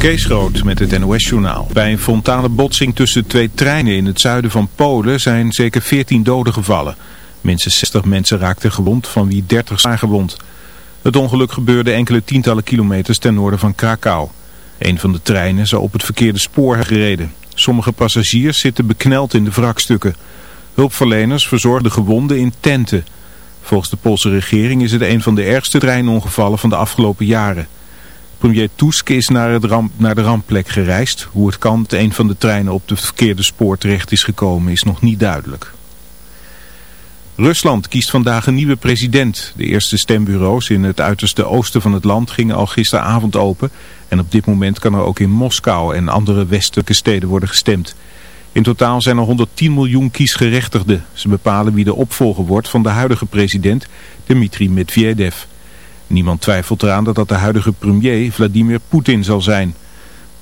Kees Groot met het NOS-journaal. Bij een frontale botsing tussen twee treinen in het zuiden van Polen zijn zeker 14 doden gevallen. Minstens 60 mensen raakten gewond, van wie 30 zwaar gewond. Het ongeluk gebeurde enkele tientallen kilometers ten noorden van Krakau. Een van de treinen zou op het verkeerde spoor hebben gereden. Sommige passagiers zitten bekneld in de wrakstukken. Hulpverleners verzorgen de gewonden in tenten. Volgens de Poolse regering is het een van de ergste treinongevallen van de afgelopen jaren. Premier Tusk is naar, het ramp, naar de rampplek gereisd. Hoe het kan dat een van de treinen op het verkeerde spoor terecht is gekomen is nog niet duidelijk. Rusland kiest vandaag een nieuwe president. De eerste stembureaus in het uiterste oosten van het land gingen al gisteravond open. En op dit moment kan er ook in Moskou en andere westelijke steden worden gestemd. In totaal zijn er 110 miljoen kiesgerechtigden. Ze bepalen wie de opvolger wordt van de huidige president, Dmitri Medvedev. Niemand twijfelt eraan dat dat de huidige premier Vladimir Poetin zal zijn.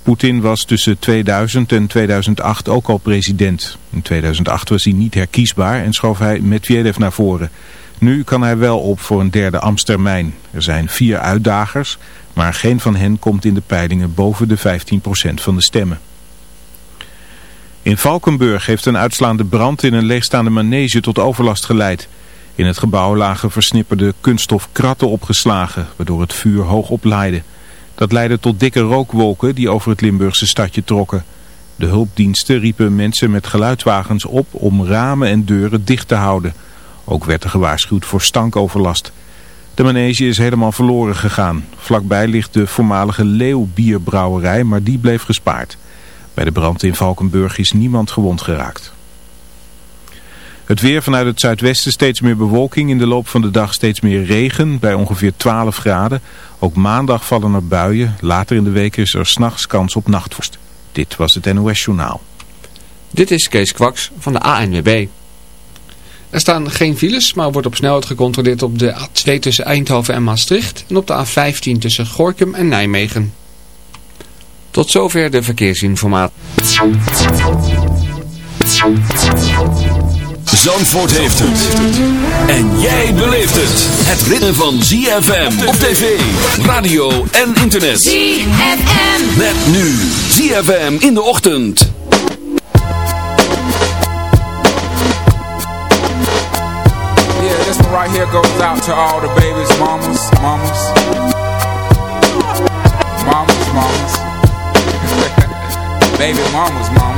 Poetin was tussen 2000 en 2008 ook al president. In 2008 was hij niet herkiesbaar en schoof hij Medvedev naar voren. Nu kan hij wel op voor een derde ambtstermijn. Er zijn vier uitdagers, maar geen van hen komt in de peilingen boven de 15% van de stemmen. In Valkenburg heeft een uitslaande brand in een leegstaande manege tot overlast geleid. In het gebouw lagen versnipperde kunststof kratten opgeslagen, waardoor het vuur hoog oplaaide. Dat leidde tot dikke rookwolken die over het Limburgse stadje trokken. De hulpdiensten riepen mensen met geluidswagens op om ramen en deuren dicht te houden. Ook werd er gewaarschuwd voor stankoverlast. De manege is helemaal verloren gegaan. Vlakbij ligt de voormalige Leeuwbierbrouwerij, maar die bleef gespaard. Bij de brand in Valkenburg is niemand gewond geraakt. Het weer vanuit het zuidwesten steeds meer bewolking. In de loop van de dag steeds meer regen bij ongeveer 12 graden. Ook maandag vallen er buien. Later in de week is er s'nachts kans op nachtvorst. Dit was het NOS Journaal. Dit is Kees Kwaks van de ANWB. Er staan geen files, maar wordt op snelheid gecontroleerd op de A2 tussen Eindhoven en Maastricht. En op de A15 tussen Gorkum en Nijmegen. Tot zover de verkeersinformatie. Zandvoort heeft het. En jij beleeft het. Het ritme van ZFM op tv, radio en internet. ZFM. Met nu ZFM in de ochtend. Yeah, this one right here goes out to all the babies, mamas, mamas. Mamas, mamas. Baby mamas, mamas.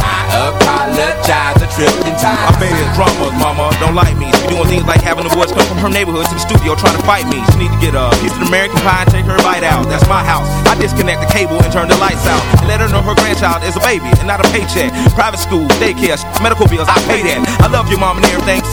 Apologize a trillion times. I made it drama, mama, don't like me. She doing things like having the boys come from her neighborhood to the studio trying to fight me. She need to get a piece of American pie and take her bite out. That's my house. I disconnect the cable and turn the lights out. And let her know her grandchild is a baby and not a paycheck. Private school, daycare, medical bills, I pay that. I love your mom and everything.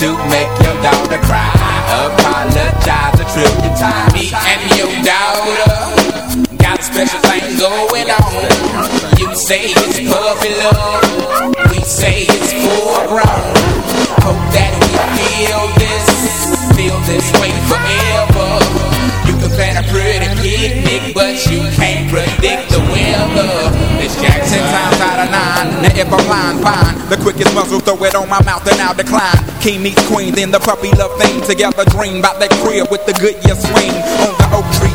To make your daughter cry. Apologize a trillion times. Me and your daughter got a special thing going on. You say it's puppy love. We say it's full grown. Hope that we feel this, feel this way forever. Plan a pretty picnic, but you can't predict the weather. It's Jackson times out of nine. Now if I'm lying, fine. The quickest muzzle, throw it on my mouth and I'll decline. King meets queen, then the puppy love thing. Together dream about that crib with the Goodyear swing. On the oak tree,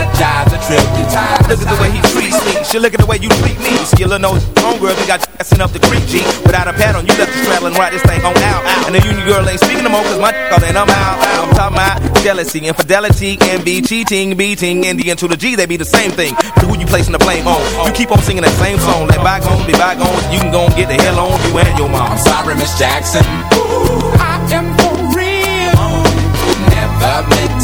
a trillion times. Look at the way he treats me. She look at the way you treat me. Skillin' those homegirls, we got you assin' up the creek, G. Without a pad on, you left the straddle and ride this thing on out. And the union girl ain't speaking no more, cause my call and I'm out. I'm talking about jealousy, infidelity, envy, cheating, beating, and the to the G, they be the same thing. To who you placing the blame on? You keep on singing that same song. Let bygones be bygones, you can go and get the hell on you and your mom. I'm sorry, Miss Jackson. Ooh,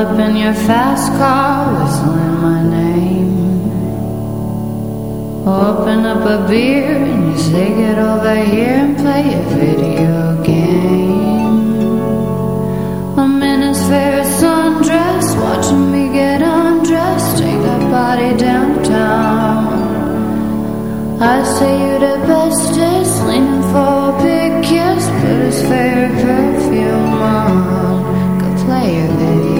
up in your fast car, whistling my name. Open up a beer and you say get over here and play a video game. I'm in his fair sundress, watching me get undressed, take that body downtown. I say you're the bestest, leaning for a big kiss, put his favorite perfume on, go play a video.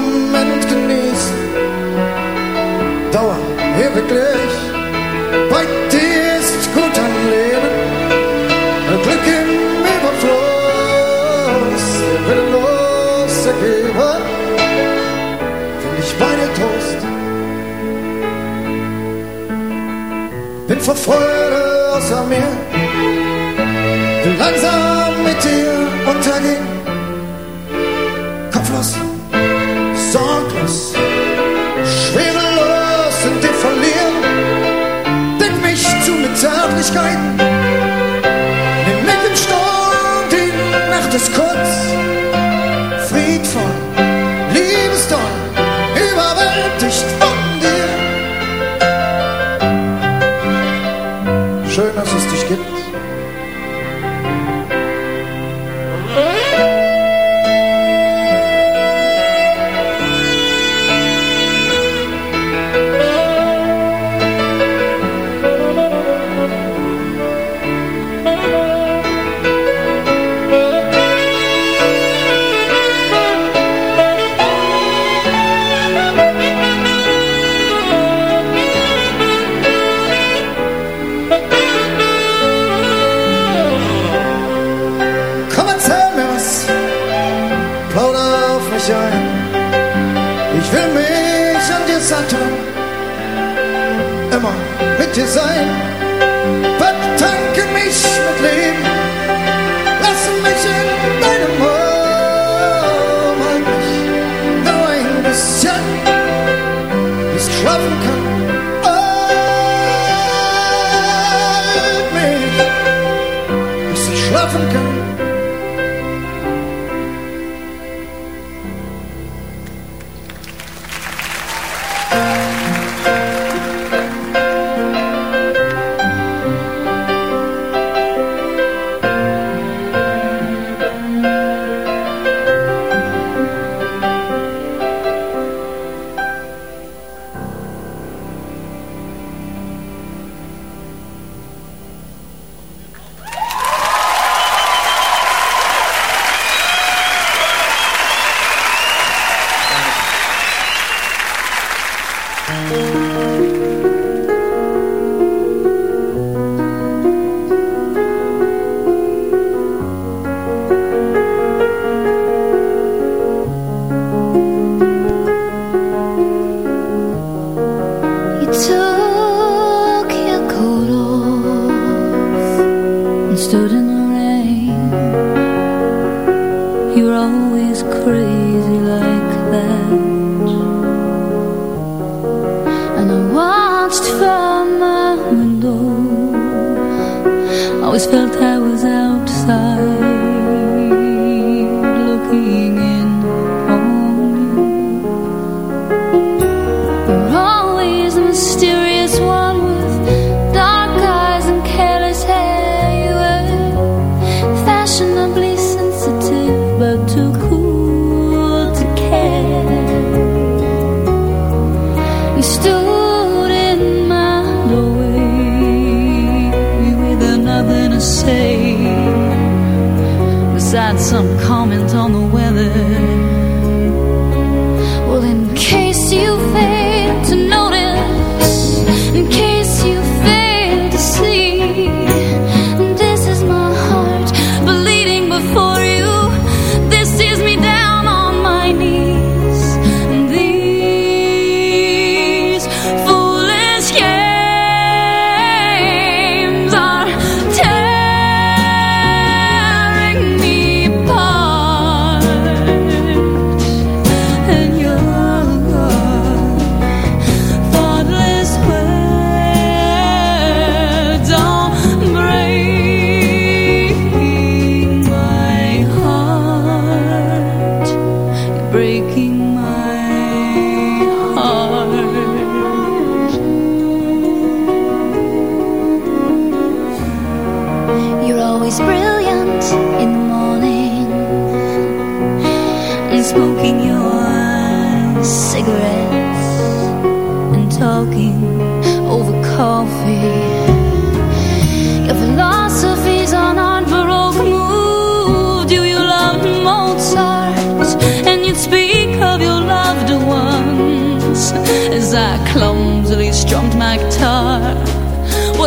Moment genießen,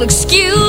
excuse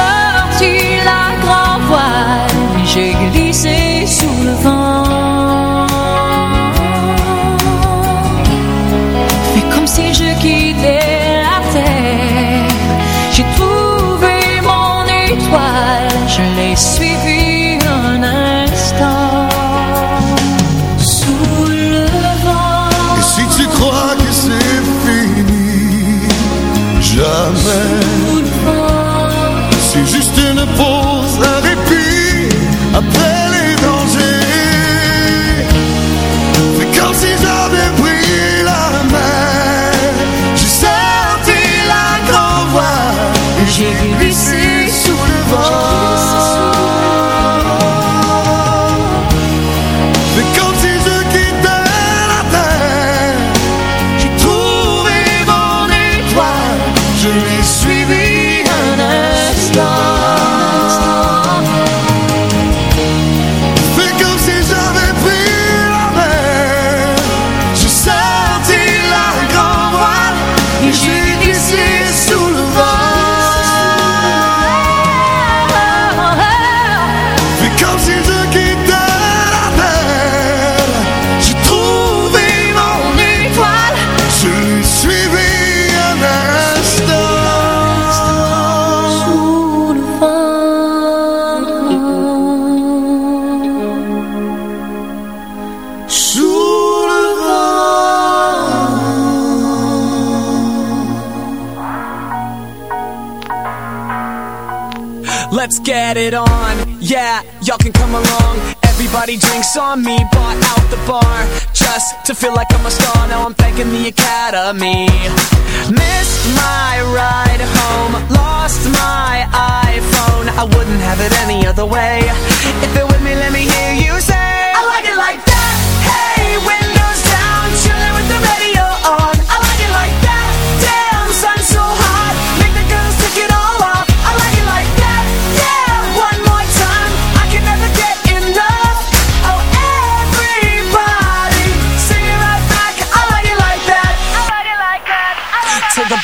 Sorti la grand voile, j'ai glissé sous le vent. Fais comme si je quittais la terre. J'ai trouvé mon étoile, je l'ai suivi un instant. Sous le vent. Et si tu crois que c'est fini, jamais. Y'all can come along. Everybody drinks on me, bought out the bar. Just to feel like I'm a star, now I'm thanking the academy. Missed my ride home, lost my iPhone. I wouldn't have it any other way. If you're with me, let me hear you say, I like it like that. Hey, windows down, chilling with the radio on.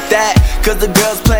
like that. Cause the girls playing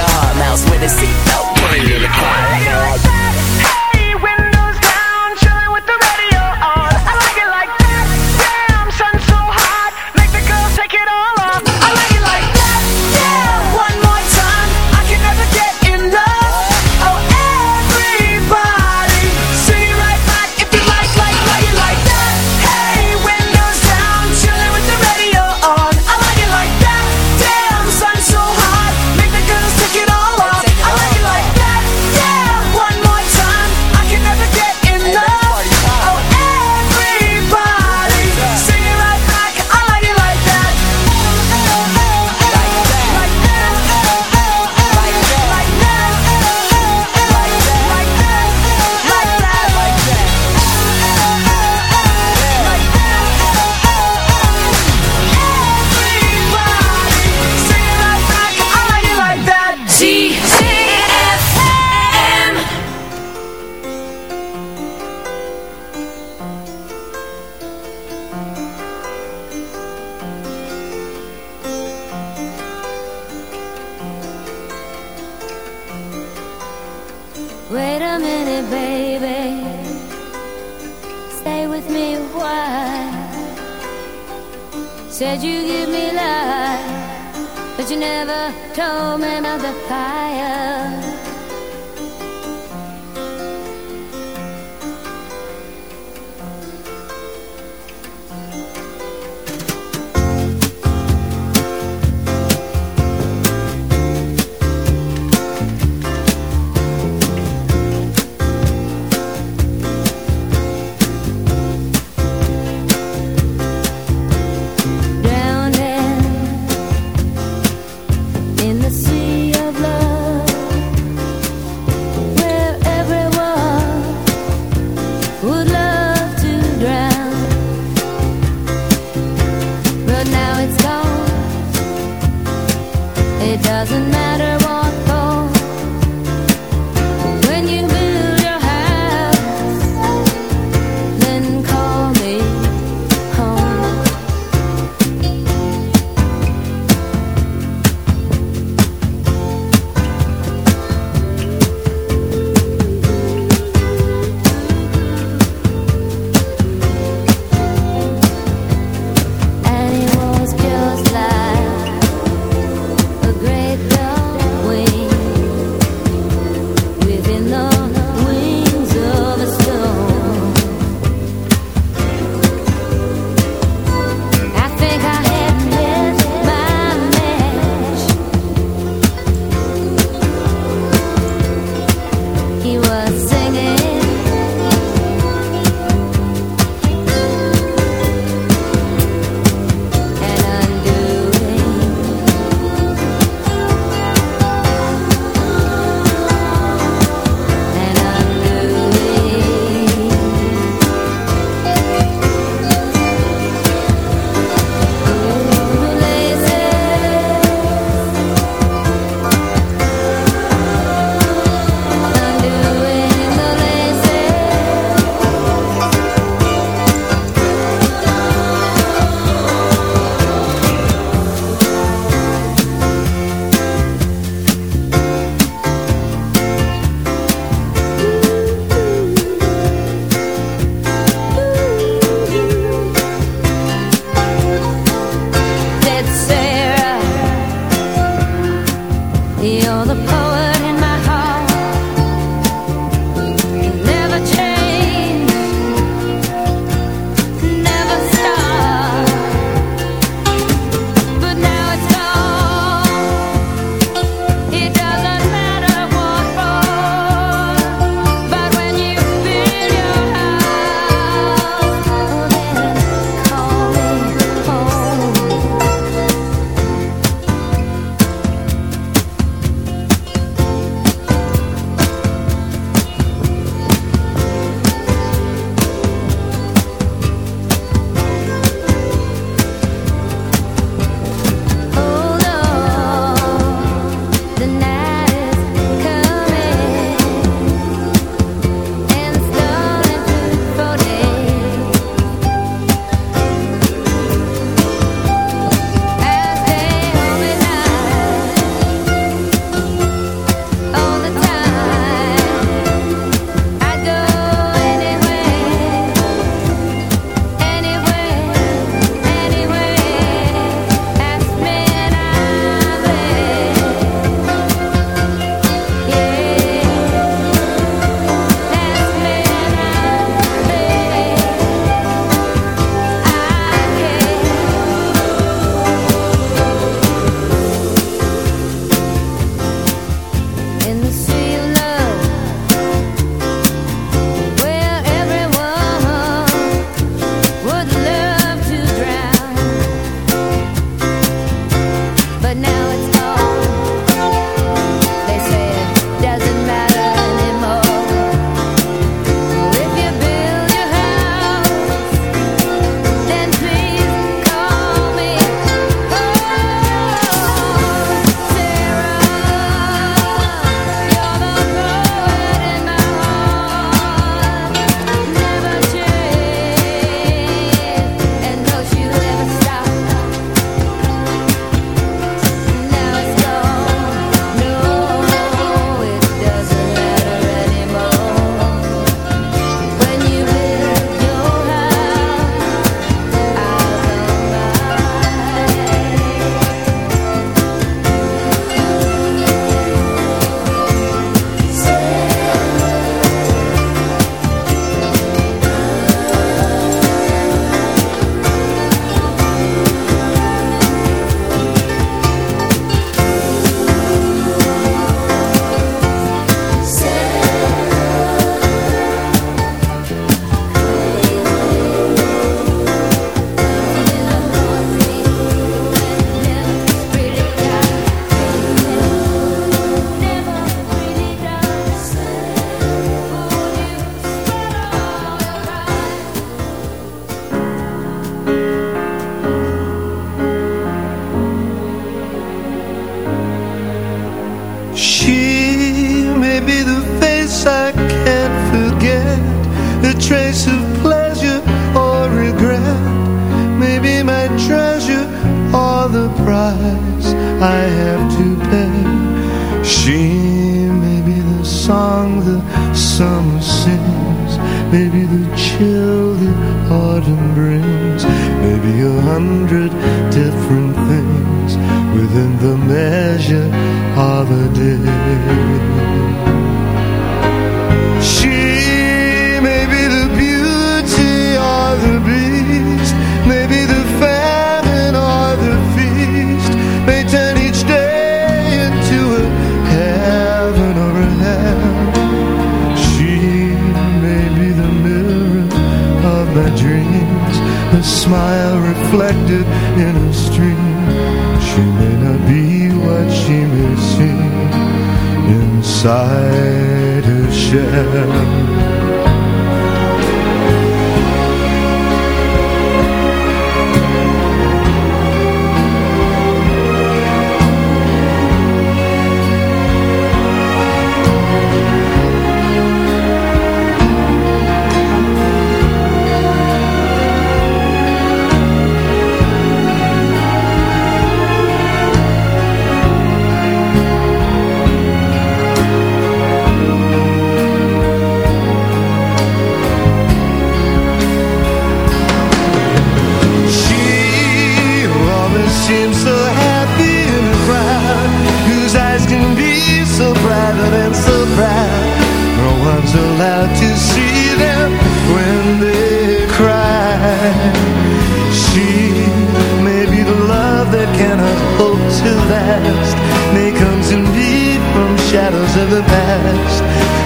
hard mouse with a seatbelt. Put it in the car. Wait a minute, baby. Stay with me, why? Said you give me life, but you never told me about the fire.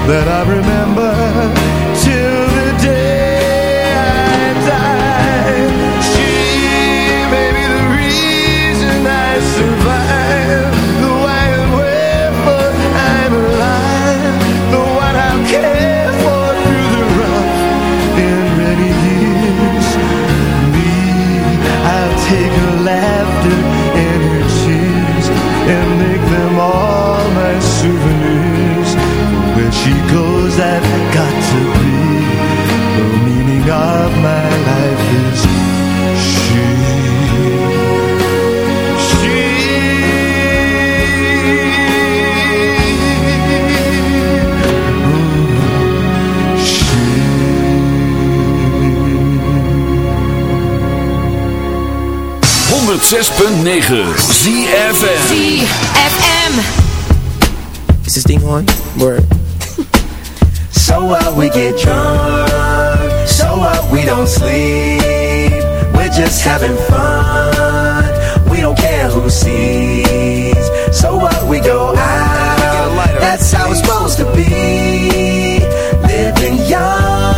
That I 106.9 ZFM ZFM Is this thing on? Word. So what we get drunk. So what we don't sleep. We're just having fun. We don't care who sees. So what we go out. That's how it's supposed to be. Living young.